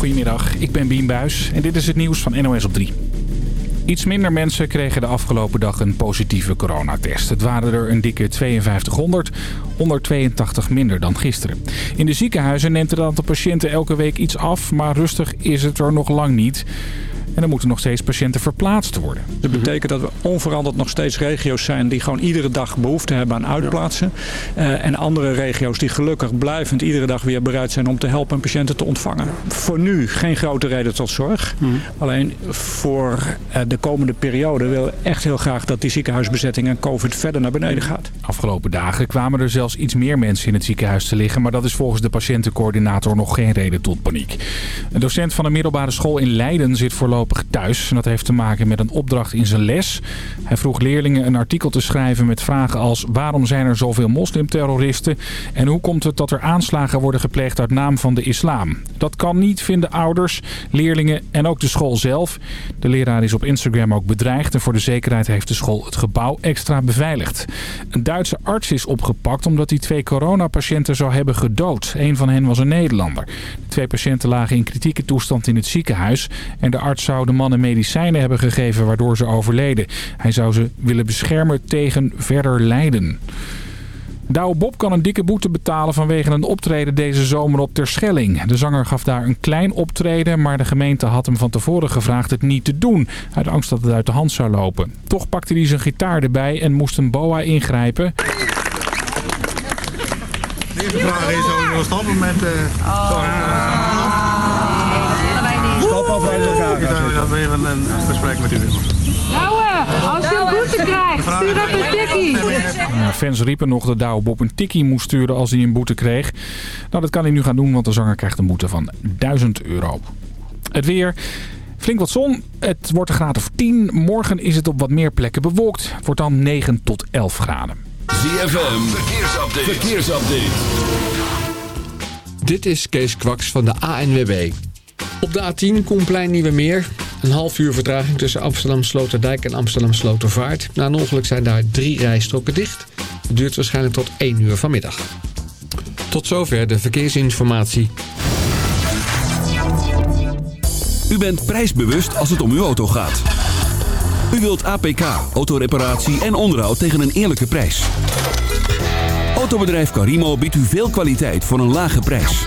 Goedemiddag, ik ben Bien Buis en dit is het nieuws van NOS op 3. Iets minder mensen kregen de afgelopen dag een positieve coronatest. Het waren er een dikke 5200, 182 minder dan gisteren. In de ziekenhuizen neemt het aantal patiënten elke week iets af, maar rustig is het er nog lang niet. En er moeten nog steeds patiënten verplaatst worden. Dat betekent dat we onveranderd nog steeds regio's zijn die gewoon iedere dag behoefte hebben aan uitplaatsen. Uh, en andere regio's die gelukkig blijvend iedere dag weer bereid zijn om te helpen en patiënten te ontvangen. Voor nu geen grote reden tot zorg. Mm. Alleen voor uh, de komende periode willen we echt heel graag dat die ziekenhuisbezetting en COVID verder naar beneden gaat. Afgelopen dagen kwamen er zelfs iets meer mensen in het ziekenhuis te liggen. Maar dat is volgens de patiëntencoördinator nog geen reden tot paniek. Een docent van een middelbare school in Leiden zit voorlopig thuis. En dat heeft te maken met een opdracht in zijn les. Hij vroeg leerlingen een artikel te schrijven met vragen als... waarom zijn er zoveel moslimterroristen? En hoe komt het dat er aanslagen worden gepleegd uit naam van de islam? Dat kan niet, vinden ouders, leerlingen en ook de school zelf. De leraar is op Instagram ook bedreigd... en voor de zekerheid heeft de school het gebouw extra beveiligd. Een Duitse arts is opgepakt omdat hij twee coronapatiënten zou hebben gedood. Een van hen was een Nederlander. De twee patiënten lagen in kritieke toestand in het ziekenhuis... en de arts zou de mannen medicijnen hebben gegeven waardoor ze overleden. Hij zou ze willen beschermen tegen verder lijden. Douwe Bob kan een dikke boete betalen vanwege een optreden deze zomer op Terschelling. De zanger gaf daar een klein optreden, maar de gemeente had hem van tevoren gevraagd het niet te doen. Uit angst dat het uit de hand zou lopen. Toch pakte hij zijn gitaar erbij en moest een boa ingrijpen. De eerste vraag is of we stoppen met... Uh, oh. Stop gaan Dan even een gesprek met u. Douwe, als je een boete krijgt, stuur dat een tikkie. Ja, fans riepen nog dat Douwe Bob een tikkie moest sturen als hij een boete kreeg. Nou, dat kan hij nu gaan doen, want de zanger krijgt een boete van 1000 euro. Het weer... Flink wat zon. Het wordt een graad of 10. Morgen is het op wat meer plekken bewolkt. Het wordt dan 9 tot 11 graden. ZFM, verkeersupdate. verkeersupdate. Dit is Kees Kwaks van de ANWB. Op de A10 Koenplein Nieuwe Meer. Een half uur vertraging tussen Amsterdam Sloterdijk en Amsterdam Slotervaart. Na een ongeluk zijn daar drie rijstroken dicht. Het duurt waarschijnlijk tot 1 uur vanmiddag. Tot zover de verkeersinformatie. U bent prijsbewust als het om uw auto gaat. U wilt APK, autoreparatie en onderhoud tegen een eerlijke prijs. Autobedrijf Carimo biedt u veel kwaliteit voor een lage prijs.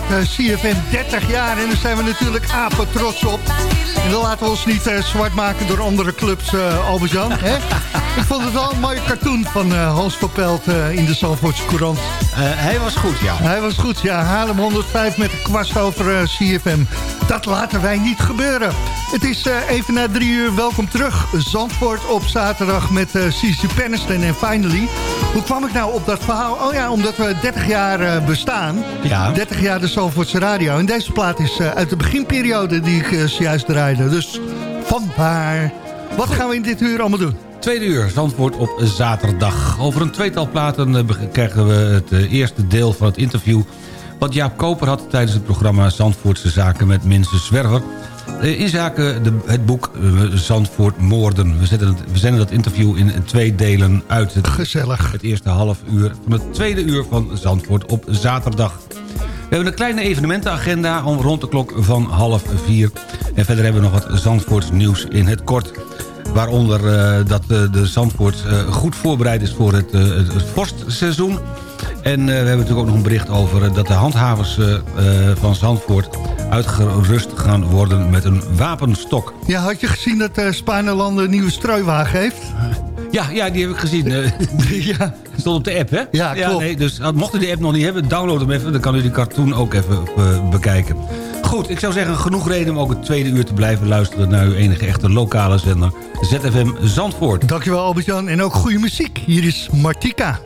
Bestaat eh, CFM 30 jaar en daar zijn we natuurlijk apen trots op. En dan laten we ons niet eh, zwart maken door andere clubs, eh Albert-Jan. Ik vond het wel een mooie cartoon van eh, Hans Verpelt eh, in de Zandvoortse Courant. hij was goed, ja. Hij was goed, ja. Haarlem 105 met een kwast over eh, CFM. Dat laten wij niet gebeuren. Het is eh, even na drie uur. Welkom terug. Zandvoort op zaterdag met eh CC Penniston en Finally. Hoe kwam ik nou op dat verhaal? Oh ja, omdat we 30 jaar eh, bestaan. Ja. 30 jaar de Zandvoortse radio. En deze plaat is eh, uit de beginperiode die ik eh, zojuist draaide. Dus vandaar. Wat gaan we in dit uur allemaal doen? Tweede uur, Zandvoort op zaterdag. Over een tweetal platen eh, krijgen we het eh, eerste deel van het interview... wat Jaap Koper had tijdens het programma Zandvoortse Zaken met Minse Zwerver... Eh, In zaken de, het boek Zandvoort Moorden. We, zetten het, we zenden dat interview in twee delen uit. Het, Gezellig. Het eerste half uur van het tweede uur van Zandvoort op zaterdag. We hebben een kleine evenementenagenda om rond de klok van half vier. En verder hebben we nog wat Zandvoorts nieuws in het kort. Waaronder eh, dat eh, de Zandvoort eh, goed voorbereid is voor het, het vorstseizoen. En eh, we hebben natuurlijk ook nog een bericht over eh, dat de handhavers eh, van Zandvoort uitgerust gaan worden met een wapenstok. Ja, had je gezien dat uh, Spaanland een nieuwe strooiwagen heeft? Ja, ja, die heb ik gezien. Ja. Stond op de app, hè? Ja, klopt. nee, dus uh, mocht u die app nog niet hebben, download hem even. Dan kan u die cartoon ook even uh, bekijken. Goed, ik zou zeggen, genoeg reden om ook het tweede uur te blijven luisteren... naar uw enige echte lokale zender, ZFM Zandvoort. Dankjewel Albert-Jan. En ook goede muziek. Hier is Martika.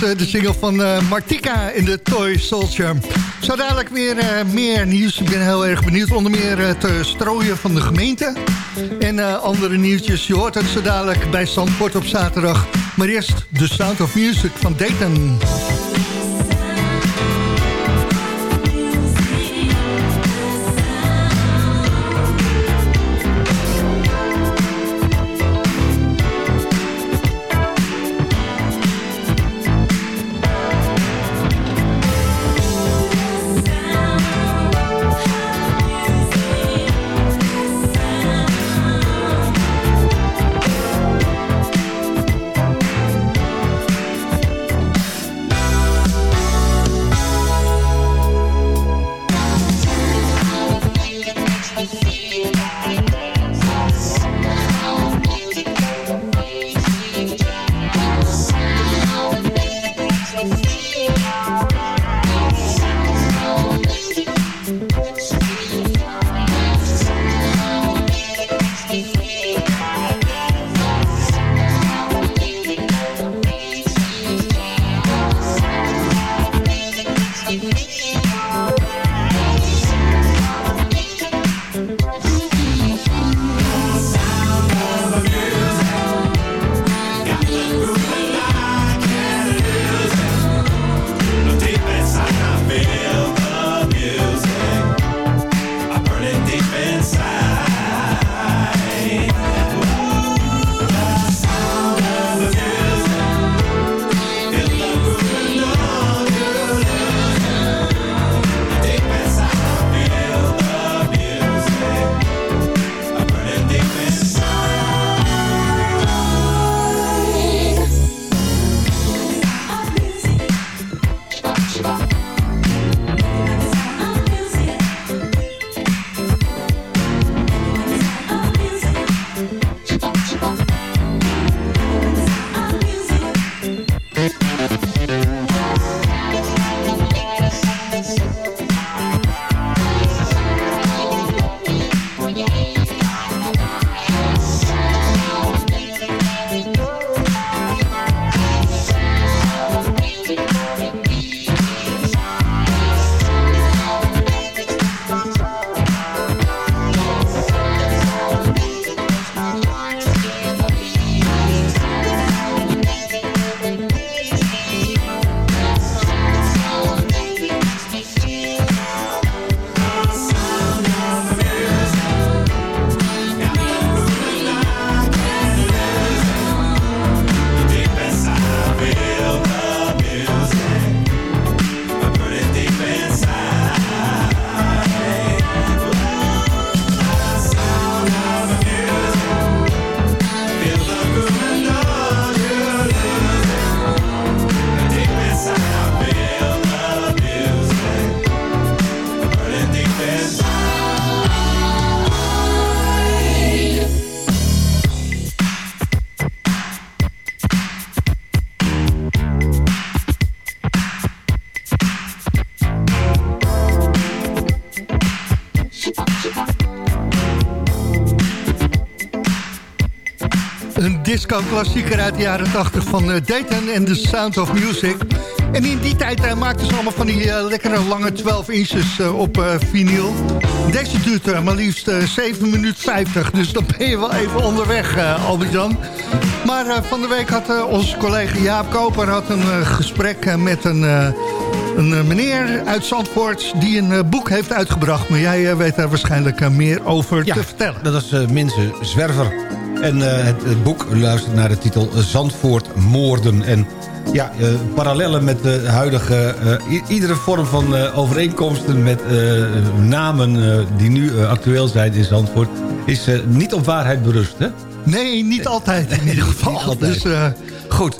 De single van eh, Martika in de Toy Soldier. Zo dadelijk weer eh, meer nieuws. Ik ben heel erg benieuwd. Onder meer het eh, strooien van de gemeente. En eh, andere nieuwtjes. Je hoort het zo dadelijk bij Zandvoort op zaterdag. Maar eerst The Sound of Music van Dayton. Een disco-klassieker uit de jaren 80 van eh, Dayton en The Sound of Music. En in die tijd uh, maakten ze allemaal van die eh, lekkere lange 12 inches eh, op eh, vinyl. Deze duurt eh, maar liefst eh, 7 minuten 50. Dus dan ben je wel even onderweg, eh Albert-Jan. Maar eh, van de week had eh, onze collega Jaap Koper had een eh, gesprek eh, met een... eh, een eh, meneer uit Zandvoort die een eh, boek heeft uitgebracht. Maar jij eh, weet daar waarschijnlijk eh, meer over te vertellen. dat is uh, Minze Zwerver. En eh, het, boek luistert naar de titel Zandvoort Moorden. En ja, eh, parallellen met de huidige... eh, iedere vorm van overeenkomsten met namen die nu actueel zijn in Zandvoort... is niet op waarheid berust, hè? Nee, niet altijd in ieder geval. Dus, Goed,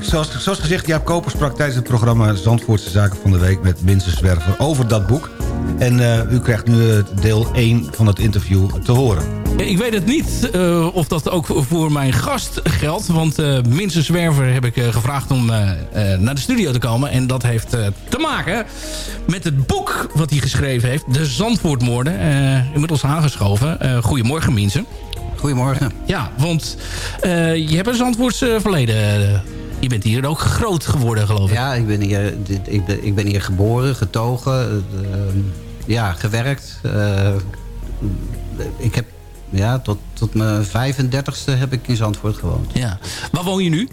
zoals, zoals gezegd, Jaap Koper sprak tijdens het programma Zandvoortse Zaken van de Week met Minse Zwerver over dat boek. En u krijgt nu deel 1 van het interview te horen. Ik weet het niet eh, of dat ook voor mijn gast geldt. Want Minse Zwerver heb ik eh, gevraagd om naar de studio te komen. En dat heeft te maken met het boek wat hij geschreven heeft. De Zandvoortmoorden. inmiddels aangeschoven. Goedemorgen Minse. Goedemorgen. Ja, want je hebt een Zandvoorts eh, verleden. Je bent hier ook groot geworden geloof ik. Ja, ik ben hier, dit- ik ben, ik ben hier geboren, getogen, ja, gewerkt. Ik heb, ja, tot, tot mijn 35ste heb ik in Zandvoort gewoond. Ja. Waar woon je nu?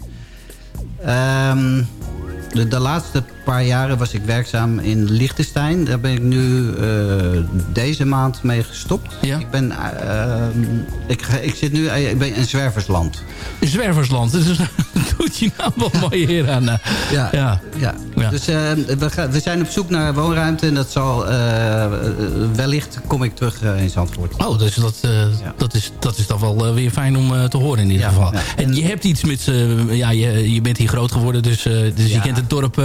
Ehm, de, de laatste paar jaren was ik werkzaam in Liechtenstein. Daar ben ik nu eh, deze maand mee gestopt. Ik, ben, ehm, ik, ik zit nu eh, ik ben in Zwerversland. Zwerversland. Dus doet je nou wel mooi hier aan. eh. Ja, ja. ja. Dus eh, we, gaan- we zijn op zoek naar woonruimte. En dat zal eh, eh, wellicht kom ik terug eh, in Zandvoort. Oh, dus dat, eh, dat, is, dat is dan wel eh, weer fijn om eh, te horen in ieder geval. En je hebt iets met... ja, je, je bent hier groot geworden, dus, eh, dus je kent het dorp...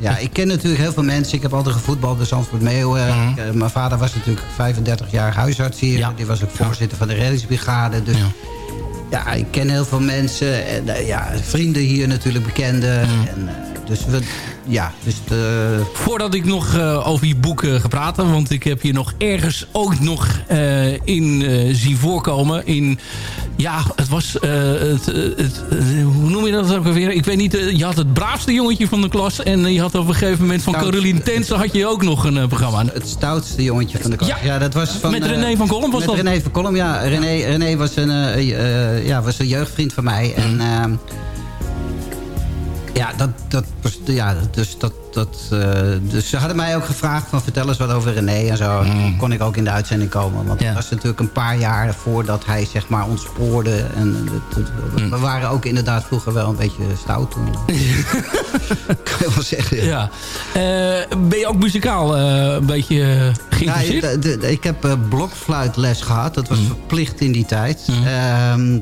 Ja, ik ken natuurlijk heel veel mensen. Ik heb altijd gevoetbald bij Zandvoort Meeuwen. Ik, eh, mijn vader was natuurlijk 35 jaar huisarts hier. Die was ook voorzitter van de reddingsbrigade. Dus ja. ik ken heel veel mensen. En, eh, ja, vrienden hier natuurlijk, bekenden. En, eh, dus we, ja, dus de, Voordat ik nog eh, over je boek ga praten... want ik heb je nog ergens ook nog eh, in eh, zien voorkomen. In, ja, het was... het, het, hoe noem je dat ook alweer? Ik weet niet, je had het braafste jongetje van de klas... en je had op een gegeven moment van Stoutste. Caroline Tensen... had je ook nog een programma. Het stoutste jongetje van de klas. Ja, dat was van... Met René van Kolm was met dat? René van Kolm, ja. René, René was, een, ja, was een jeugdvriend van mij. En ehm, ja, dat, dat, ja, dus dat... dat eh, dus ze hadden mij ook gevraagd van vertel eens wat over René en zo. Toen kon ik ook in de uitzending komen. Want dat was natuurlijk een paar jaar voordat hij zeg maar ontspoorde. En het- het- we waren ook inderdaad vroeger wel een beetje stout toen. zeggen. Ja. Eh, ben je ook muzikaal eh, een beetje eh, geïnteresseerd? Ja, ik heb blokfluitles gehad. Dat was verplicht in die tijd. Ehm,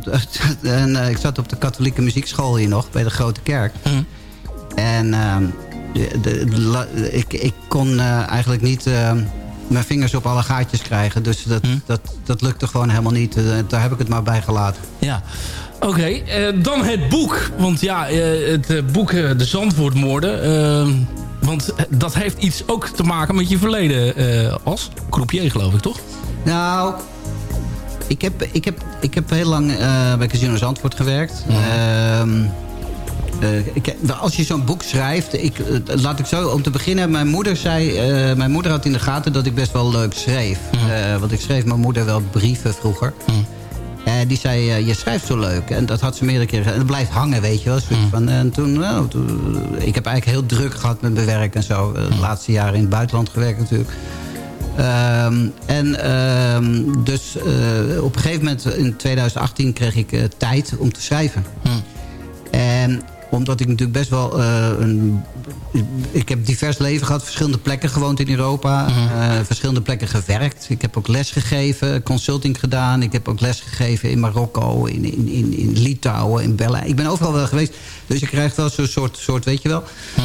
en, ik zat op de katholieke muziekschool hier nog, bij de Grote Kerk. En ehm, de, de- de la- ik, ik kon eigenlijk niet ehm, mijn vingers op alle gaatjes krijgen. Dus dat, dat, dat lukte gewoon helemaal niet. Daar heb ik het maar bij gelaten. Ja. Oké, eh, dan het boek. Want ja, eh, het eh, boek De Zandvoortmoorden. eh, want dat heeft iets ook te maken met je verleden als croupier, geloof ik, toch? Nou, ik heb, ik heb, ik heb heel lang bij Casino Zandvoort gewerkt. Ehm, eh, ik, als je zo'n boek schrijft... Ik, laat ik zo om te beginnen. Mijn moeder, zei, mijn moeder had in de gaten dat ik best wel leuk schreef. Want ik schreef mijn moeder wel brieven vroeger. En die zei, eh, je schrijft zo leuk. En dat had ze meerdere keren gezegd. En dat blijft hangen, weet je wel. Zoiets van, en toen, nou, toen- ik heb eigenlijk heel druk gehad met mijn werk en zo. Eh, De laatste jaren in het buitenland gewerkt natuurlijk. Ehm, en ehm, dus eh, op een gegeven moment in 2018 kreeg ik eh, tijd om te schrijven. En omdat ik natuurlijk best wel eh, een... Ik heb divers leven gehad, verschillende plekken gewoond in Europa. eh, verschillende plekken gewerkt. Ik heb ook les gegeven, consulting gedaan. Ik heb ook les gegeven in Marokko, in, in, in, in Litouwen, in Berlijn. Ik ben overal wel geweest. Dus je krijgt wel zo'n soort, soort, weet je wel... Eh,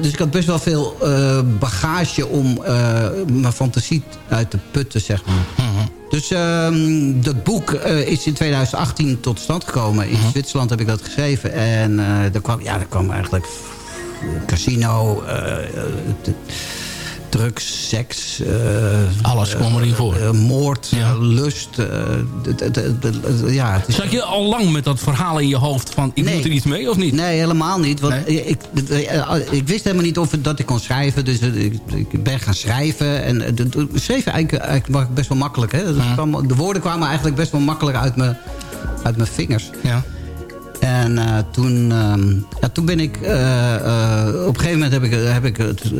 dus ik had best wel veel eh, bagage om eh, mijn fantasie uit te putten, zeg maar. Dus ehm, dat boek eh, is in 2018 tot stand gekomen. In Zwitserland heb ik dat geschreven. En eh daar, kwam, ja, daar kwam eigenlijk casino, eh, eh, drugs, seks. eh, Alles kwam erin voor. eh, moord, eh, lust. eh, ja, Zat je al lang met dat verhaal in je hoofd van ik moet er iets mee of niet? Nee, helemaal niet. Want ik, ik, ik wist helemaal niet of het, dat ik kon schrijven. Dus ik, ik ben gaan schrijven. En eh, schreven eigenlijk, eigenlijk best wel makkelijk. Hè? Kwam- de woorden kwamen eigenlijk best wel makkelijk uit mijn, uit mijn vingers. Ja. En eh, toen, ehm, ja, toen ben ik... eh, eh, op een gegeven moment heb ik, heb ik het,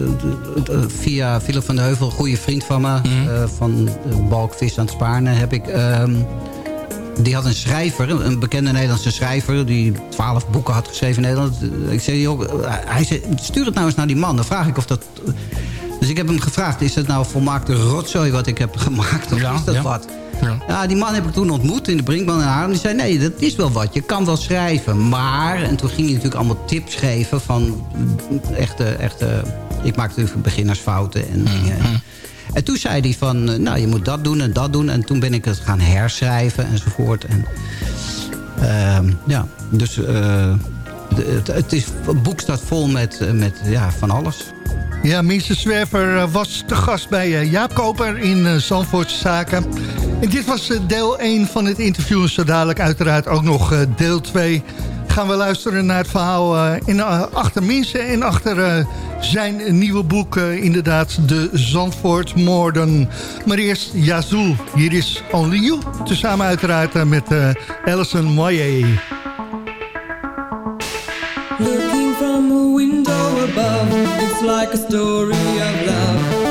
via Philip van de Heuvel... een goede vriend van me... eh, van Balkvis aan het Spaarne... heb ik... ehm, die had een schrijver, een bekende Nederlandse schrijver... die twaalf boeken had geschreven in Nederland. Ik zei, joh, hij zei, stuur het nou eens naar die man. Dan vraag ik of dat... Dus ik heb hem gevraagd, is dat nou volmaakte rotzooi wat ik heb gemaakt? Of is dat ja. wat? Ja. Ja, die man heb ik toen ontmoet in de Brinkman in Haarlem. Die zei, nee, dat is wel wat. Je kan wel schrijven. Maar, en toen ging hij natuurlijk allemaal tips geven van echte... echte ik maakte natuurlijk beginnersfouten en dingen. En toen zei hij van, eh, nou, je moet dat doen en dat doen. En toen ben ik het gaan herschrijven enzovoort. En, ehm, ja, dus eh, het, het, is, het boek staat vol met, eh, met ja, van alles. Ja, Minster Zwerver eh, was te gast bij eh, Jaap Koper in eh, Zandvoortse Zaken. En dit was deel 1 van het interview. En zo dadelijk uiteraard ook nog deel 2. Gaan we luisteren naar het verhaal in, achter Minsen en achter zijn nieuwe boek. inderdaad, de Zandvoortmoorden. Maar eerst Yazoo. Hier is Only You. Tezamen uiteraard met Alison Moyer. from a window above. It's like a story of love.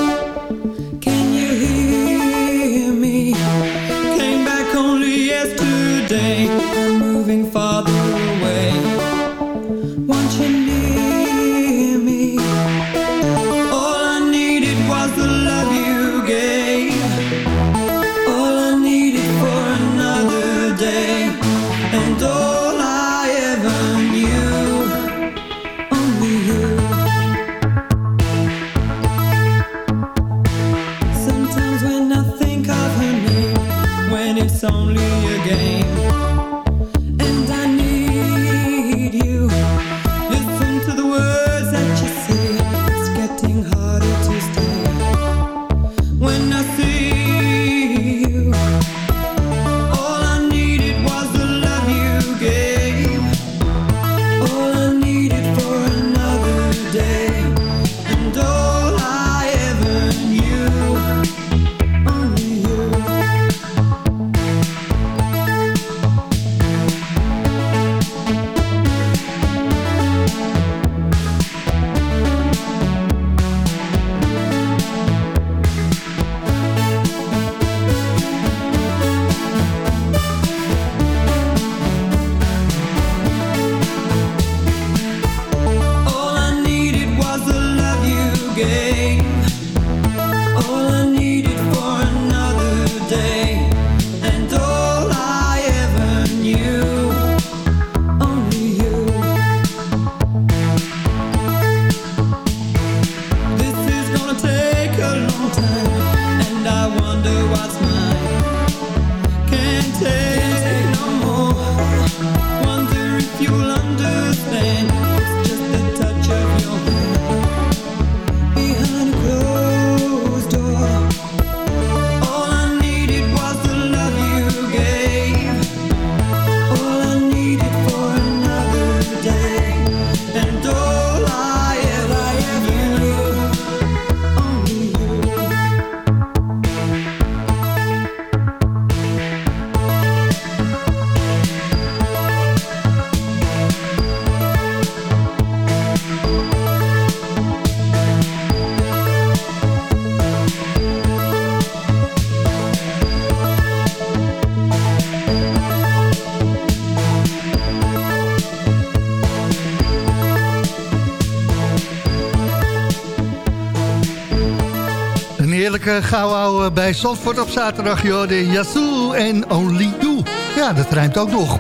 Een heerlijke gauw bij Zandvoort op zaterdag, joh. De en Only You. Ja, dat rijmt ook nog.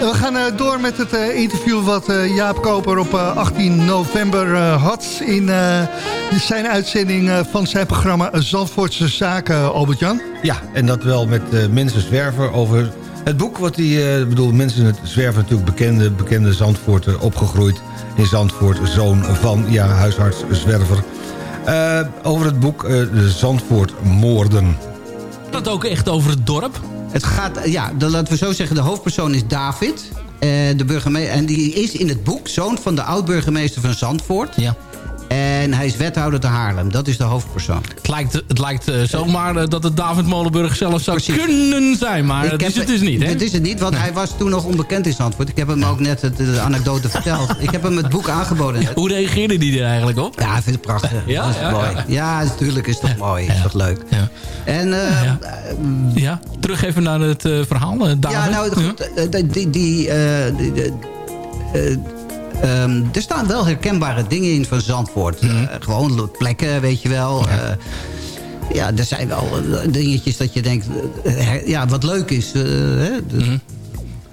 En We gaan eh, door met het eh, interview wat eh, Jaap Koper op eh, 18 november eh, had... in eh, zijn uitzending eh, van zijn programma Zandvoortse Zaken, Albert-Jan. Ja, en dat wel met eh, mensen zwerver over het boek wat hij... eh bedoel, mensen het zwerven natuurlijk bekende, bekende Zandvoort opgegroeid in Zandvoort. Zoon van, ja, huisarts zwerver. Eh, over het boek eh, de Zandvoort moorden. Dat ook echt over het dorp? Het gaat, ja, laten we zo zeggen, de hoofdpersoon is David. eh, de burgemeester, en die is in het boek zoon van de oud-burgemeester van Zandvoort. Ja. En hij is wethouder te Haarlem. Dat is de hoofdpersoon. Het lijkt, het lijkt eh, zomaar eh, dat het David Molenburg zelf zou kunnen zijn. Maar dat Ik is het dus niet, hè? Het is het niet, want hij was toen nog onbekend in Zandvoort. Ik heb hem ook net het- de anekdote verteld. Ik heb hem het boek aangeboden. Hoe reageerde die er eigenlijk op? Ja, ik vind het prachtig. Ja? Dat is Ja, mooi. ja. Natuurlijk is toch mooi. Is toch leuk. Ja. En eh, Ja, terug even naar het verhaal, David. Ja, nou, goed, die, die, die, die- eh, ehm, er staan wel herkenbare dingen in van Zandvoort. Mhm. Eh, gewoon plekken, weet je wel. Ja. ja, er zijn wel eh, dingetjes dat je denkt... eh, ja, wat leuk is. eh, hè, dat,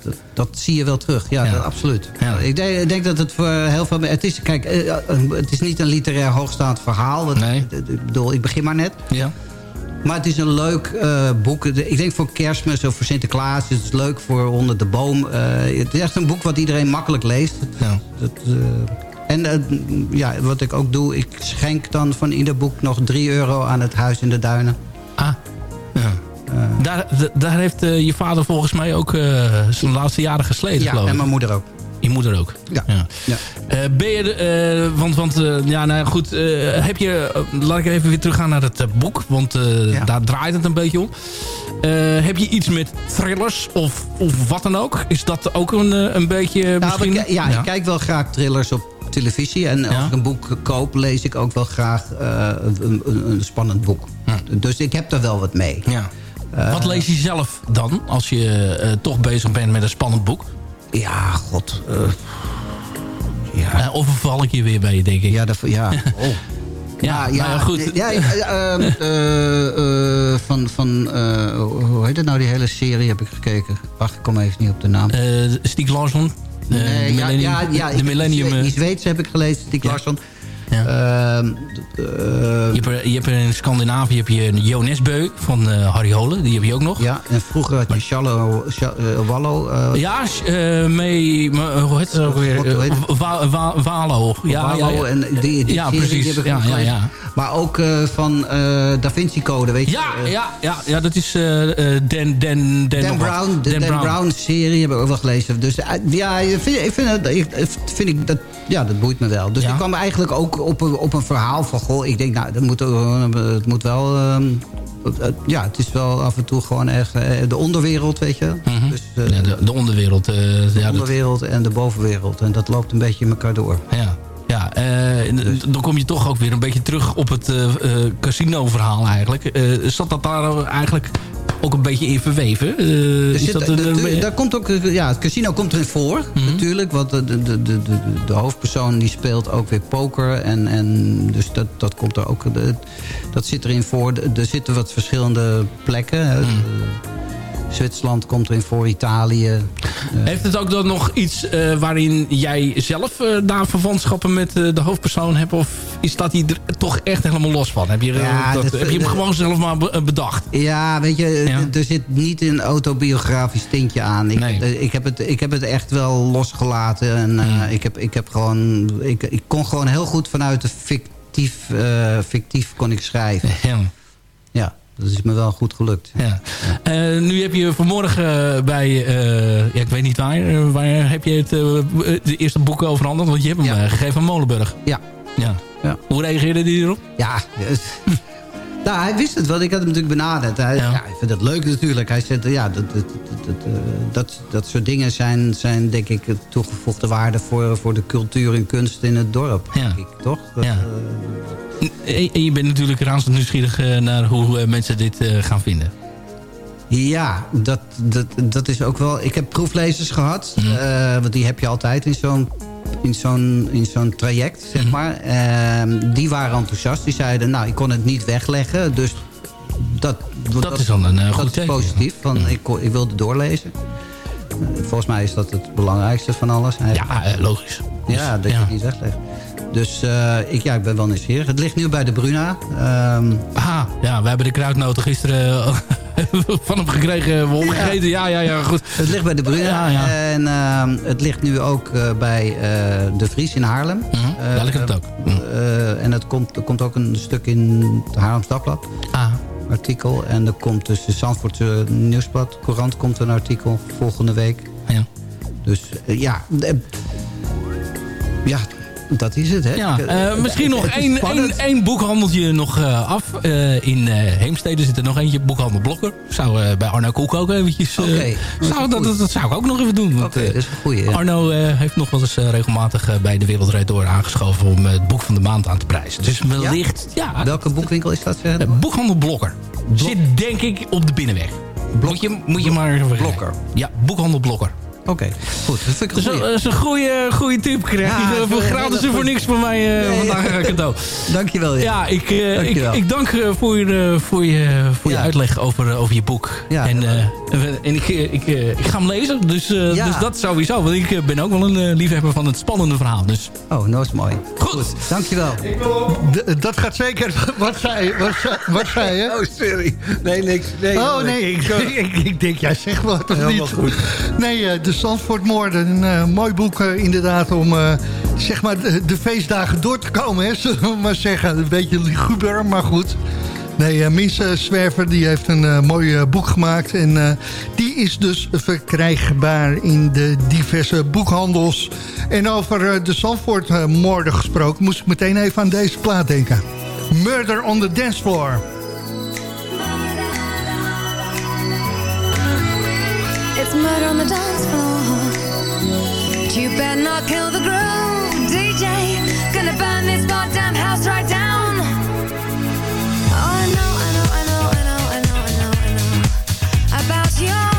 dat, dat zie je wel terug. Ja, Mhm. Ja. dat- absoluut. Ja. Ik denk, dat het voor heel veel... Het is, kijk, eh, het is niet een literair hoogstaand verhaal. Nee. Ik bedoel, ik begin maar net. Ja. Maar het is een leuk eh, boek. Ik denk voor kerstmis of voor Sinterklaas. Het is leuk voor onder de boom. Eh, het is echt een boek wat iedereen makkelijk leest. Ja. Dat, eh, en ja, wat ik ook doe, ik schenk dan van ieder boek nog 3 euro aan het Huis in de Duinen. Ah, ja. daar, heeft je vader volgens mij ook zijn laatste jaren gesleten, Ja, geloof ik. en mijn moeder ook. Je moeder ook? Ja. ja. Eh, ben je, eh, want, want eh, ja, nou goed, heb je, laat ik even weer teruggaan naar het boek, want daar draait het een beetje om. Heb je iets met thrillers of, of wat dan ook? Is dat ook een, een beetje Nou, misschien? ik- ja, ik kijk wel graag thrillers op, televisie. En als ik een boek koop, lees ik ook wel graag een, een, een spannend boek. Dus ik heb daar wel wat mee. Ja. Wat lees je zelf dan, als je toch bezig bent met een spannend boek? Ja, god. eh, ja. of val ik je weer bij, denk ik? Ja, dat, ja. Oh. Ja, ja, nou ja, goed. Ja, ja, ehm, eh, eh, van, van eh, hoe heet het nou, die hele serie heb ik gekeken. Wacht, ik kom even niet op de naam. Eh, Stieg Larsson? De, Nee, de ja, millennium, ja, ja, de millennium eh, die Zweedse heb ik gelezen, Stieg Larsson. Ehm, d- eh, je, hebt je hebt in Scandinavië heb je Jo Nesbø van eh, Harry Holen. Die heb je ook nog. ja, en vroeger had je Shallow, Sha- eh, Wallow. eh, Ja, mee, me- hoe heet het ook weer? God, hoe heet Eh, Wa- Wa- Walo. Ja, Wallow ja, ja. en die, die Ja, precies. Die Ja, ja, ja. Maar ook van Da Vinci Code, weet je. Ja, ja, ja, ja, dat is Dan, Dan, Dan. Brown, de Dan, Brown. serie heb ik ook wel gelezen. Dus ja, ik vind, ik vind, ik, vind ik dat, ja, dat boeit me wel. Dus ik kwam eigenlijk ook op een, op een verhaal van... Goh, ik denk, nou, dat moet, eh, het moet wel... ehm, eh, ja, het is wel af en toe gewoon echt eh, de onderwereld, weet je. Dus, eh, Ja, de, de onderwereld. eh, de ja, dat- onderwereld en de bovenwereld. En dat loopt een beetje in elkaar door. Ja, ja Dus- dan kom je toch ook weer een beetje terug op het casino-verhaal eigenlijk. Zat dat daar eigenlijk ook een beetje in verweven? Eh, is dat een- daar komt ook, eh, ja, het casino komt erin voor, Mhm. natuurlijk. Want de, de, de, de, de, hoofdpersoon die speelt ook weer poker. En, en dus dat, dat komt er ook. de- dat zit erin voor. Er zitten wat verschillende plekken. Zwitserland komt erin voor, Italië. Heeft het ook dan nog iets eh, waarin jij zelf eh, daar verwantschappen met eh, de hoofdpersoon hebt? Of is dat hij er toch echt helemaal los van? Heb je, eh, Ja, dat, dat- heb je hem gewoon zelf maar be- eh, bedacht? Ja, weet je, er zit niet een autobiografisch tintje aan. Ik, eh, ik, heb het, ik heb het echt wel losgelaten. En, eh, Hmm. ik, heb, ik, heb gewoon, ik, ik kon gewoon heel goed vanuit de fictief, eh, fictief kon ik schrijven. Ja. Dat is me wel goed gelukt. Ja. Eh, nu heb je vanmorgen bij, eh, ja, ik weet niet waar, eh, waar heb je het, eh, de eerste boek overhandigd? Want je hebt hem eh, gegeven aan Molenburg. Ja. ja. Ja. Hoe reageerde hij erop? Ja, dus- nou, hij wist het, want ik had hem natuurlijk benaderd. Hij, ja. hij vindt het leuk natuurlijk. Hij zegt, ja, dat, dat, dat, dat, eh, dat, soort dingen zijn, zijn denk ik toegevoegde waarde voor, voor de cultuur en kunst in het dorp. Denk ik, toch? Dat, Ja. eh, En je bent natuurlijk razend nieuwsgierig eh, naar hoe mensen dit gaan vinden. Ja, dat, dat, dat is ook wel... Ik heb proeflezers gehad. eh, want die heb je altijd in zo'n in zo'n in zo'n traject, zeg maar. Ehm, die waren enthousiast. Die zeiden, nou, ik kon het niet wegleggen. Dus dat, dat, is dan een, eh, dat goed is teken, positief. Van, ik, ik wilde doorlezen. Eh, volgens mij is dat het belangrijkste van alles. Ja, eh, logisch. Ja, dat je het niet weglegt. Dus ik, ja, ik ben wel nieuwsgierig. Het ligt nu bij de Bruna. Aha, ja, we hebben de kruidnoten gisteren van hem gekregen, we opgegeten. Ja, ja, ja, goed. Het ligt bij de Bruna. Ja, ja. En ehm, het ligt nu ook eh, bij eh, De Vries in Haarlem. Mhm, daar ligt het ook. Eh, en het komt, er komt ook een stuk in het Haarlems Dagblad. Ah. Artikel. En er komt dus de Zandvoortse Nieuwsblad. Courant komt een artikel volgende week. Ja. Dus eh, ja... eh, ja, dat is het, hè. Ja, Eh, misschien nog één, één, één boekhandeltje nog eh, af. Eh, in Heemstede zit er nog eentje, boekhandel Blokker. Zou bij Arno Koek ook eventjes... Oké, dat zou, dat, dat, dat zou ik ook nog even doen. want, dat is een goeie. ja. Arno heeft nog wel eens regelmatig bij de Wereldrijd door aangeschoven... om het boek van de maand aan te prijzen. Dus wellicht... Ja, Welke boekwinkel is dat? Boekhandel Blokker. Zit denk ik op de binnenweg. Moet je, moet je maar... even Blokker. Ja, boekhandel Blokker. Oké, goed. Dat vind ik een Dat is, een- is een goede, goede tip. Krijg Ja, voor is een gratis en voor niks van mij eh, Nee, vandaag eh, cadeau. Dankjewel. Ja. Ja, ik, eh, ik, Dankjewel. ik dank eh, voor, je, voor, je, voor je uitleg over, eh, over je boek. Ja, en eh, en ik, eh, ik, eh, ik ga hem lezen, dus, eh, Ja. dus dat sowieso. Want ik eh, ben ook wel een eh, liefhebber van het spannende verhaal. Dus. Oh, nou is mooi. Goed. Dankjewel. D- dat gaat zeker. Wat zei je? Wat, zei- wat zei je? Oh, sorry. Nee, niks. Nee, oh nee, ik, ik, ik denk, jij zegt wat of Helemaal niet? goed. Nee, eh, de Zandvoortmoorden. Een eh, mooi boek eh, inderdaad om eh, zeg maar de, feestdagen door te komen. Hè, zullen we maar zeggen. Een beetje luguber, maar goed. Nee, Minse Zwerver die heeft een mooi boek gemaakt. En die is dus verkrijgbaar in de diverse boekhandels. En over de Zandvoortmoorden gesproken... moest ik meteen even aan deze plaat denken. Murder on the Dance Floor. murder on the dance floor. But you better not kill the groom, DJ. Gonna burn this goddamn house right down. Oh, I know, I know, I know, I know, I know, I know, I know about your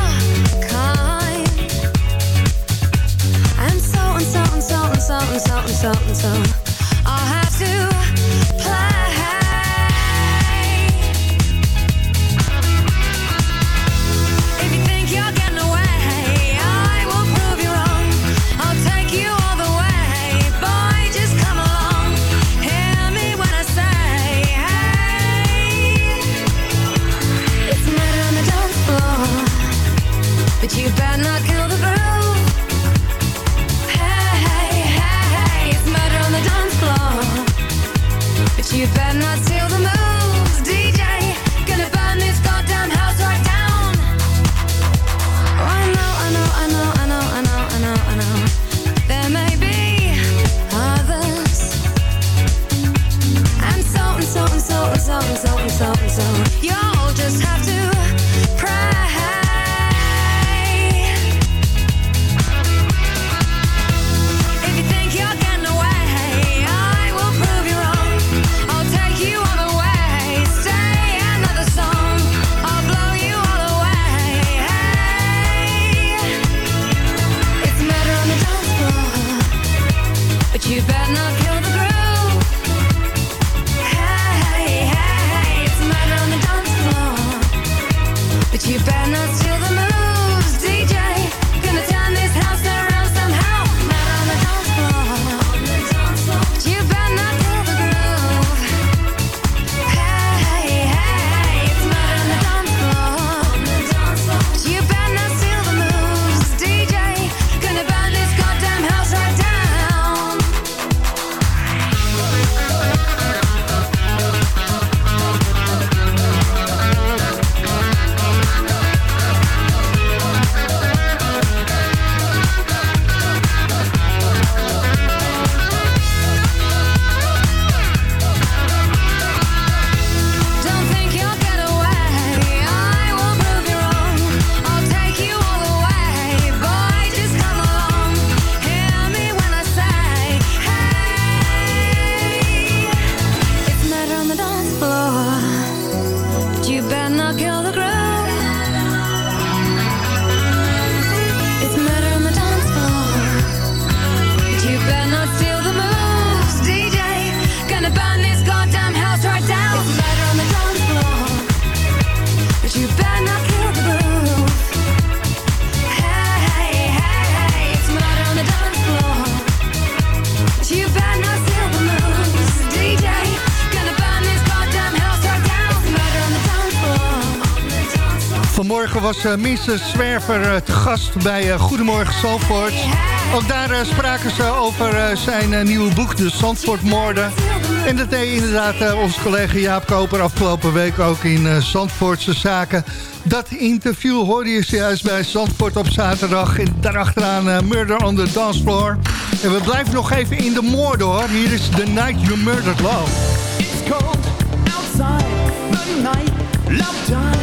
kind. And so and so and so and so and so and so and so. I'll have to. I'm not. Eh, Mr. Zwerver eh, te gast bij eh, Goedemorgen Zandvoort. Ook daar spraken ze over zijn nieuwe boek, de Zandvoortmoorden. En dat deed inderdaad onze collega Jaap Koper afgelopen week ook in Zandvoortse Zaken. Dat interview hoorde je juist bij Zandvoort op zaterdag. En daarachteraan Murder on the dancefloor. En we blijven nog even in de moorden hoor. Hier is The Night You Murdered Love. It's cold outside the night, love time.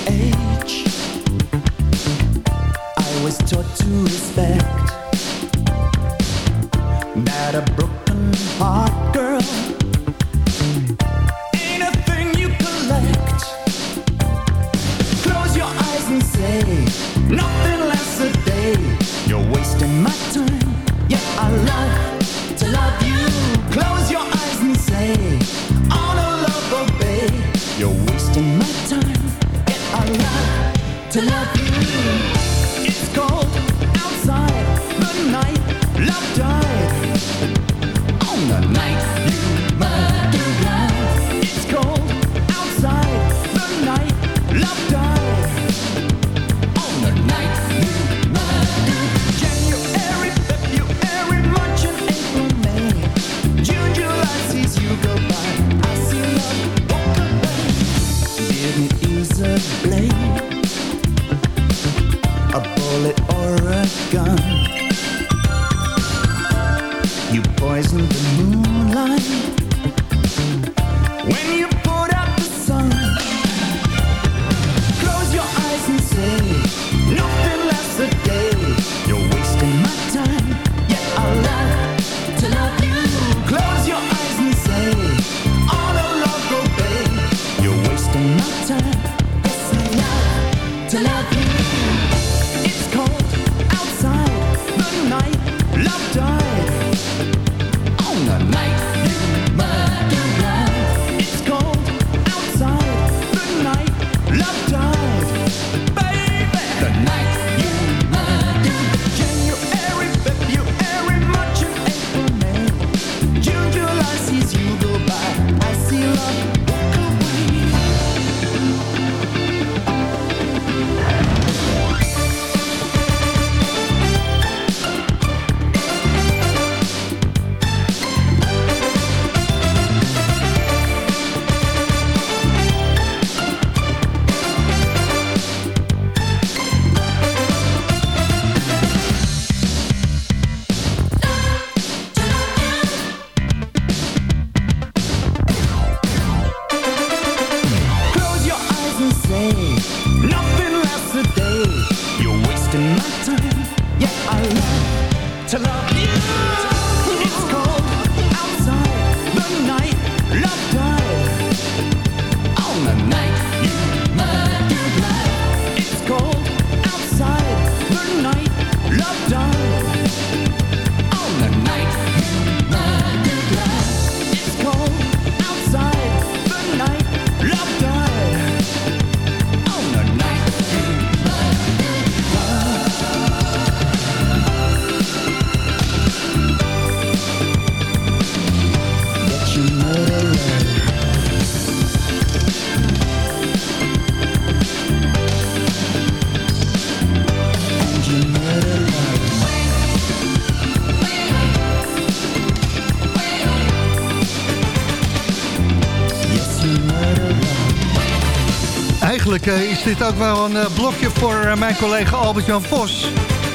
Eigenlijk eh, is dit ook wel een eh, blokje voor eh, mijn collega Albert-Jan Vos.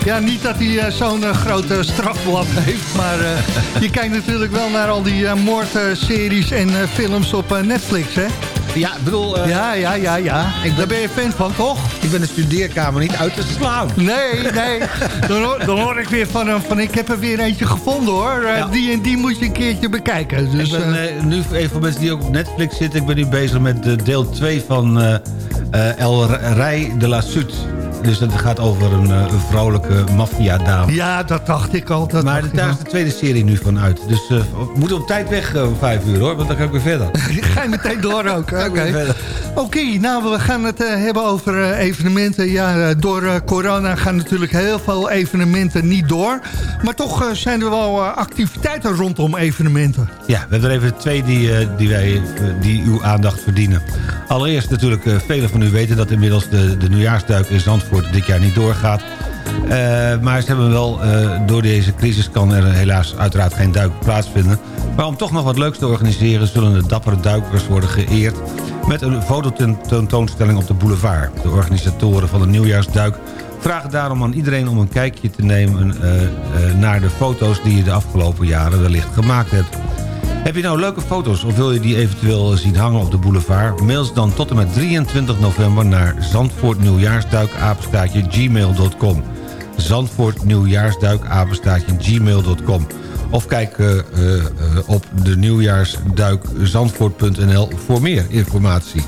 Ja, niet dat hij zo'n grote strafblad heeft, maar je kijkt natuurlijk wel naar al die moordseries en films op Netflix, hè? Ja, ik bedoel... Ja, ja, ja, ja. Daar ben je fan van, toch? Ik ben de studeerkamer niet uit te slaan. Nee, nee. Dan hoor, dan hoor ik weer van hem van ik heb er weer eentje gevonden hoor. Ja. Die en die moet je een keertje bekijken. Dus, ik ben eh, nu even voor mensen die ook op Netflix zitten... ik ben nu bezig met de deel 2 van El Rey de la Sud. Dus dat gaat over een, eh, een vrouwelijke maffiadame. ja, dat dacht ik al. Dat Maar daar is de tweede serie nu van uit. Dus eh, we moeten op tijd weg eh, om vijf uur hoor, want dan ga ik weer verder. Ga je meteen door ook. Oké. Oké, nou we gaan het hebben over evenementen. Ja, door corona gaan natuurlijk heel veel evenementen niet door. Maar toch zijn er wel activiteiten rondom evenementen. Ja, we hebben er even twee die, die, wij, die uw aandacht verdienen. Allereerst natuurlijk, velen van u weten dat inmiddels de, de nieuwjaarsduik in Zandvoort dit jaar niet doorgaat. Eh, maar ze hebben wel, eh, door deze crisis kan er helaas uiteraard geen duik plaatsvinden. Maar om toch nog wat leuks te organiseren zullen de dappere duikers worden geëerd met een fototentoonstelling op de boulevard. De organisatoren van de nieuwjaarsduik vragen daarom aan iedereen om een kijkje te nemen eh, naar de foto's die je de afgelopen jaren wellicht gemaakt hebt. Heb je nou leuke foto's of wil je die eventueel zien hangen op de boulevard? Mail ze dan tot en met 23 november naar Zandvoort Nieuwjaarsduik apenstaatje gmail.com. Zandvoort Nieuwjaarsduik apenstaatje gmail.com. Of kijk eh, eh, eh, op de nieuwjaarsduik zandvoort.nl voor meer informatie.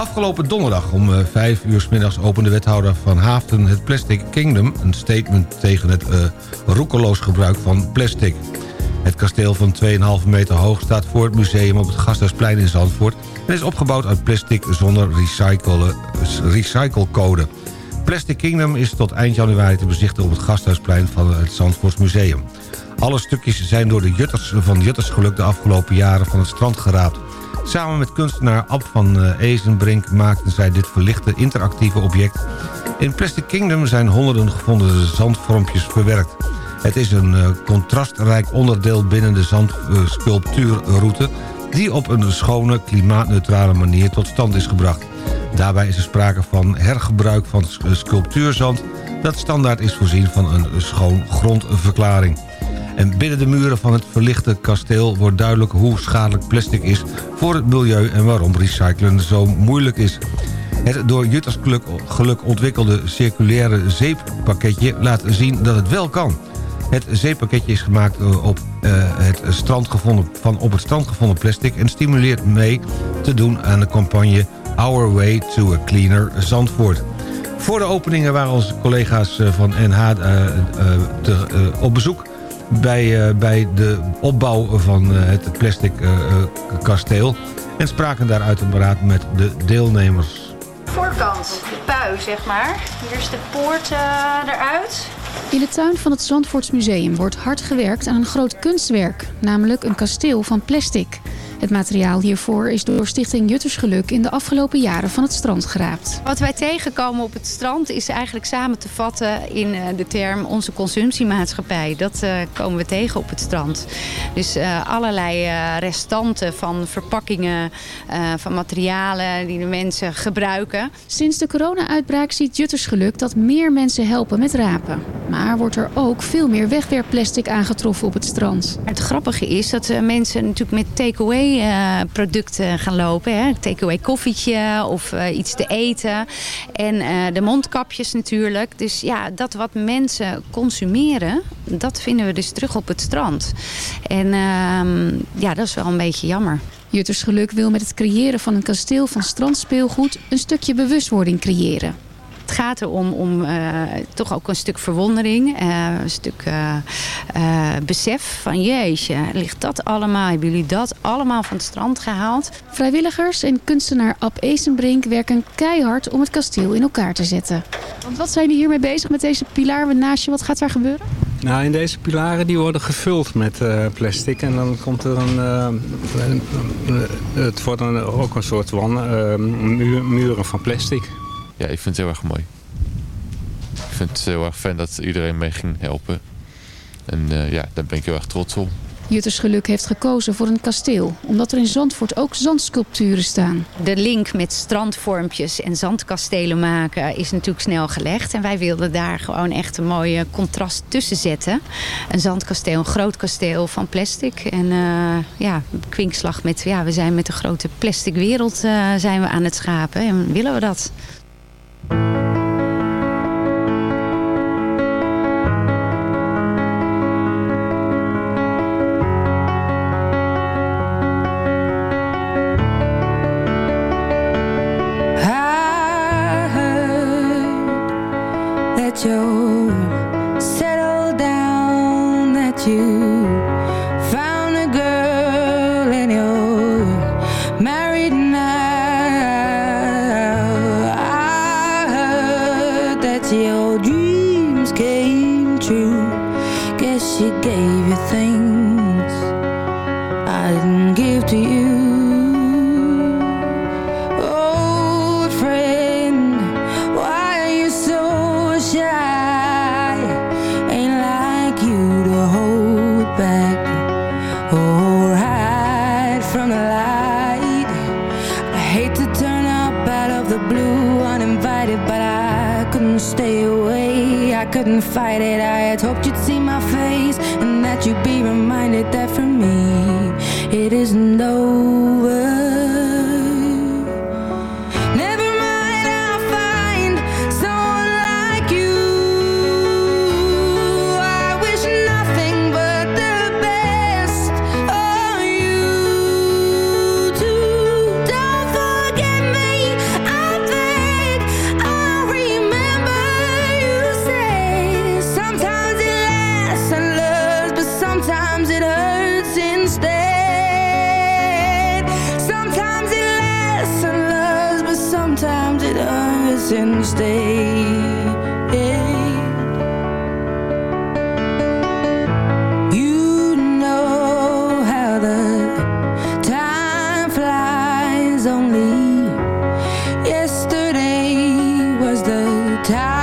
Afgelopen donderdag om eh, 5 uur 's middags opende wethouder van Haafden het Plastic Kingdom... een statement tegen het eh, roekeloos gebruik van plastic. Het kasteel van 2,5 meter hoog staat voor het museum op het Gasthuisplein in Zandvoort... en is opgebouwd uit plastic zonder recyclecode. Plastic Kingdom is tot eind januari te bezichtigen op het Gasthuisplein van het Zandvoorts Museum. Alle stukjes zijn door de Jutters van Juttersgeluk de afgelopen jaren van het strand geraapt. Samen met kunstenaar Ab van eh, Ezenbrink maakten zij dit verlichte interactieve object. In Plastic Kingdom zijn honderden gevonden zandvormpjes verwerkt. Het is een eh, contrastrijk onderdeel binnen de zandsculptuurroute... die op een schone, klimaatneutrale manier tot stand is gebracht. Daarbij is er sprake van hergebruik van s- sculptuurzand... dat standaard is voorzien van een schoon grondverklaring. En binnen de muren van het verlichte kasteel wordt duidelijk hoe schadelijk plastic is voor het milieu en waarom recyclen zo moeilijk is. Het door Jutters geluk ontwikkelde circulaire zeeppakketje laat zien dat het wel kan. Het zeepakketje is gemaakt eh, op, eh, het strand gevonden, van op het strand gevonden plastic... en stimuleert mee te doen aan de campagne Our Way to a Cleaner Zandvoort. Voor de openingen waren onze collega's eh, van NH op bezoek... Bij, bij de opbouw van het plastic kasteel... en spraken daar uiteraard met de deelnemers. Voorkant, de pui zeg maar. Hier is de poort eruit. In de tuin van het Zandvoortsmuseum wordt hard gewerkt aan een groot kunstwerk, namelijk een kasteel van plastic. Het materiaal hiervoor is door Stichting Juttersgeluk in de afgelopen jaren van het strand geraapt. Wat wij tegenkomen op het strand is eigenlijk samen te vatten in eh, de term onze consumptiemaatschappij. Dat eh, komen we tegen op het strand. Dus eh, allerlei restanten van verpakkingen, van materialen die de mensen gebruiken. Sinds de corona-uitbraak ziet Juttersgeluk dat meer mensen helpen met rapen. Maar wordt er ook veel meer wegwerpplastic aangetroffen op het strand. Het grappige is dat mensen natuurlijk met takeaway producten gaan lopen. Hè? Takeaway koffietje of eh, iets te eten. En eh, de mondkapjes natuurlijk. Dus ja, dat wat mensen consumeren, dat vinden we dus terug op het strand. En ehm, ja, dat is wel een beetje jammer. Juttersgeluk wil met het creëren van een kasteel van strandspeelgoed een stukje bewustwording creëren. Het gaat erom om eh, toch ook een stuk verwondering, eh, een stuk eh, besef van jeetje, ligt dat allemaal, hebben jullie dat allemaal van het strand gehaald? Vrijwilligers en kunstenaar Ab Ezenbrink werken keihard om het kasteel in elkaar te zetten. Want wat zijn die hiermee bezig met deze pilaar naast je? Wat gaat daar gebeuren? Nou, in deze pilaren die worden gevuld met eh, plastic en dan komt er een, eh, het wordt dan ook een soort van muur- muren van plastic. Ja, ik vind het heel erg mooi. Ik vind het heel erg fijn dat iedereen mee ging helpen. En eh, ja, daar ben ik heel erg trots op. Juttersgeluk heeft gekozen voor een kasteel, omdat er in Zandvoort ook zandsculpturen staan. De link met strandvormpjes en zandkastelen maken is natuurlijk snel gelegd. En wij wilden daar gewoon echt een mooie contrast tussen zetten. Een zandkasteel, een groot kasteel van plastic. En eh, ja, kwinkslag met, ja, we zijn met de grote plastic wereld eh, zijn we aan het schapen. En willen we dat? I only. Yesterday was the time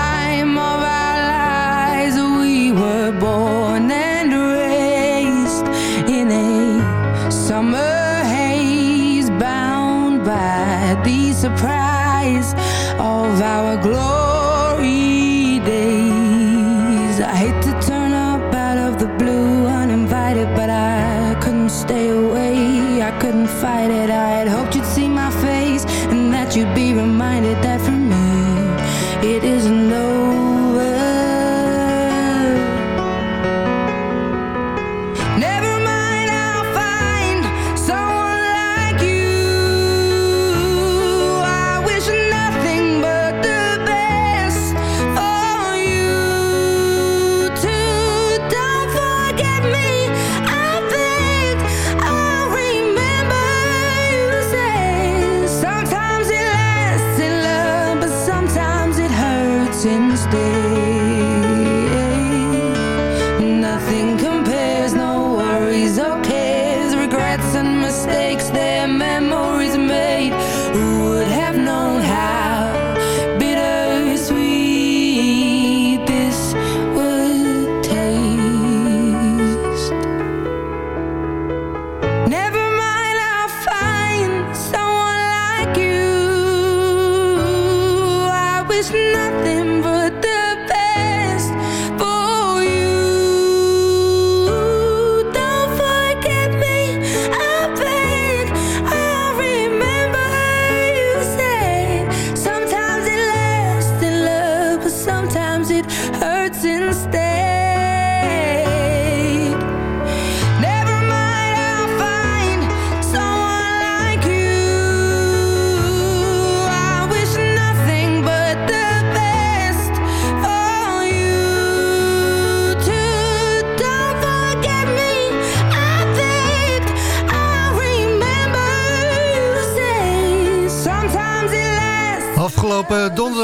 stay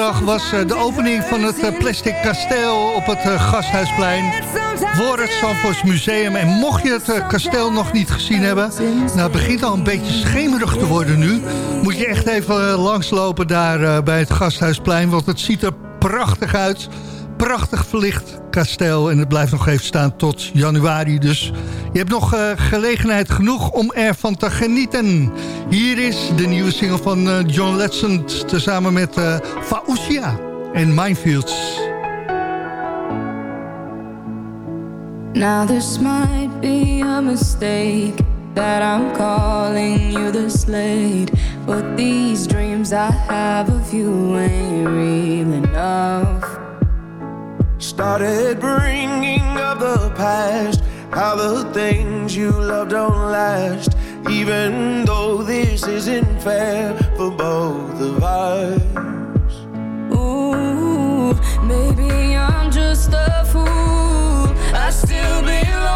donderdag was eh, de opening van het eh, Plastic Kasteel op het eh, Gasthuisplein voor het Zandvoorts Museum. En mocht je het kasteel nog niet gezien hebben, nou het begint al een beetje schemerig te worden nu, moet je echt even langslopen daar bij het Gasthuisplein, want het ziet er prachtig uit. Prachtig verlicht kasteel en het blijft nog even staan tot januari. Dus je hebt nog eh, gelegenheid genoeg om ervan te genieten. Hier is de nieuwe single van eh, John Legend... tezamen met uh, Faucia en Minefields. Now this might be a mistake that I'm calling you the slate, but these dreams I have of you ain't real enough. Started bringing up the past, how the things you love don't last. Even though this isn't fair for both of us. Ooh, maybe I'm just a fool. I still belong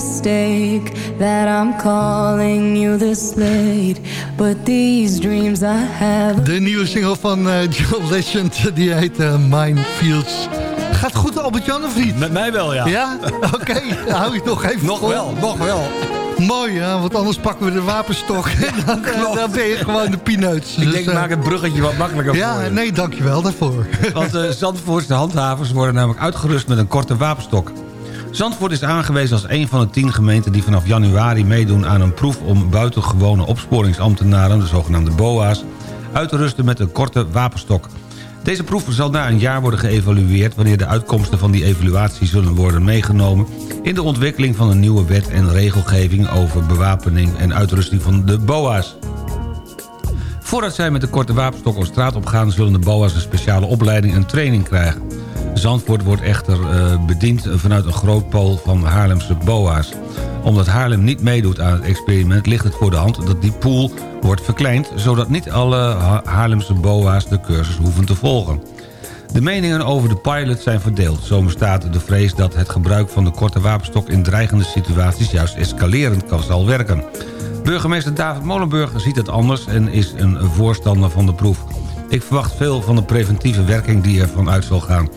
mistake that I'm calling you this late, but these dreams I have. De nieuwe single van eh, John Legend, die heet eh, Minefields. Gaat het goed, Albert-Jan, of niet? Met mij wel, ja. Ja? Oké, hou je het nog even Nog vol. wel, nog wel. Mooi, ja, want anders pakken we de wapenstok. en dan, eh, dan ben je gewoon de peanuts. Ik Dus, denk, ik eh, maak het bruggetje wat makkelijker voor Ja, je. nee, dankjewel daarvoor. Want de Zandvoortse handhavers worden namelijk uitgerust met een korte wapenstok. Zandvoort is aangewezen als een van de tien gemeenten die vanaf januari meedoen aan een proef om buitengewone opsporingsambtenaren, de zogenaamde BOA's, uit te rusten met een korte wapenstok. Deze proef zal na een jaar worden geëvalueerd... wanneer de uitkomsten van die evaluatie zullen worden meegenomen... in de ontwikkeling van een nieuwe wet en regelgeving... over bewapening en uitrusting van de BOA's. Voordat zij met de korte wapenstok op straat opgaan... zullen de BOA's een speciale opleiding en training krijgen. Zandvoort wordt echter eh, bediend vanuit een grootpool van Haarlemse BOA's. Omdat Haarlem niet meedoet aan het experiment... ligt het voor de hand dat die pool wordt verkleind... zodat niet alle Ha- Haarlemse BOA's de cursus hoeven te volgen. De meningen over de pilot zijn verdeeld. Zo bestaat de vrees dat het gebruik van de korte wapenstok... in dreigende situaties juist escalerend kan zal werken. Burgemeester David Molenburg ziet het anders en is een voorstander van de proef. Ik verwacht veel van de preventieve werking die ervan uit zal gaan.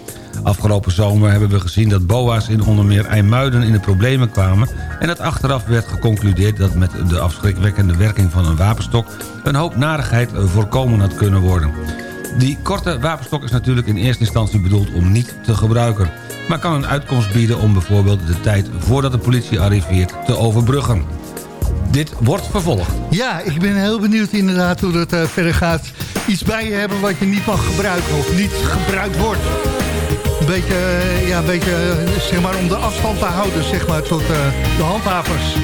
Afgelopen zomer hebben we gezien dat BOA's in onder meer IJmuiden in de problemen kwamen... en dat achteraf werd geconcludeerd dat met de afschrikwekkende werking van een wapenstok... een hoop narigheid voorkomen had kunnen worden. Die korte wapenstok is natuurlijk in eerste instantie bedoeld om niet te gebruiken... maar kan een uitkomst bieden om bijvoorbeeld de tijd voordat de politie arriveert te overbruggen. Dit wordt vervolgd. Ja, ik ben heel benieuwd inderdaad hoe dat eh, verder gaat. Iets bij je hebben wat je niet mag gebruiken of niet gebruikt wordt. Beetje, ja, een beetje eh, zeg maar om de afstand te houden zeg maar, tot eh, de handhavers.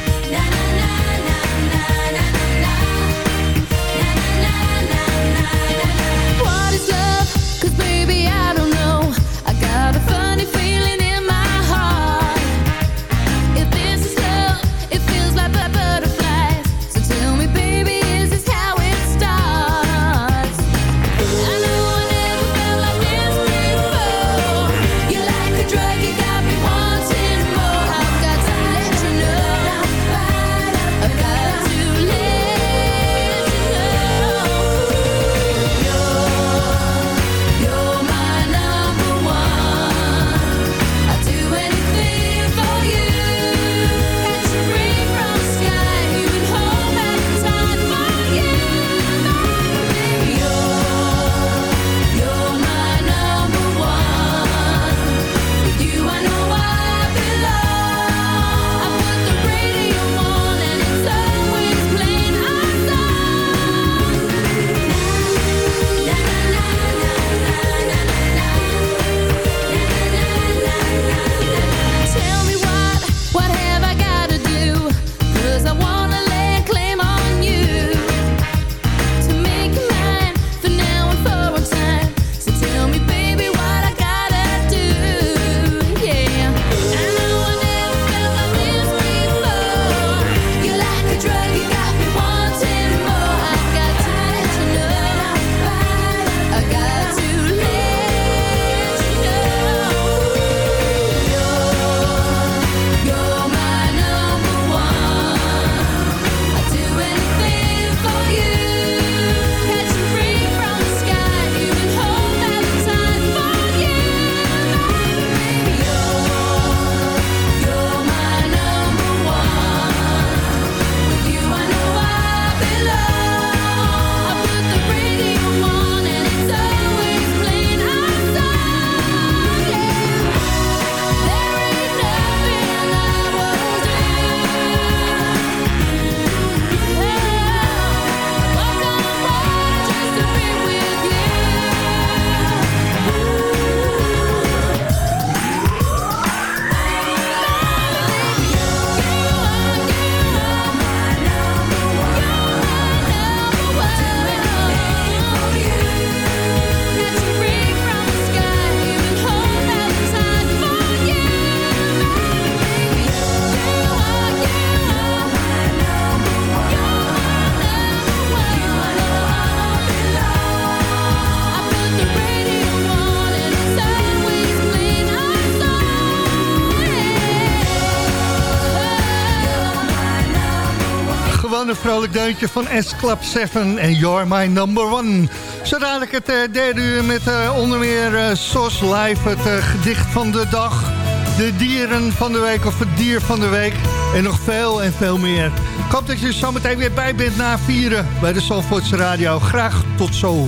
Deuntje van S-Club 7 en You're My Number One. Zo dadelijk het eh, derde uur met eh, onder meer eh, SOS Live, het gedicht van de dag. De dieren van de week of het dier van de week. En nog veel en veel meer. Ik hoop dat je er zo meteen weer bij bent na vieren bij de Zandvoortse Radio. Graag tot zo.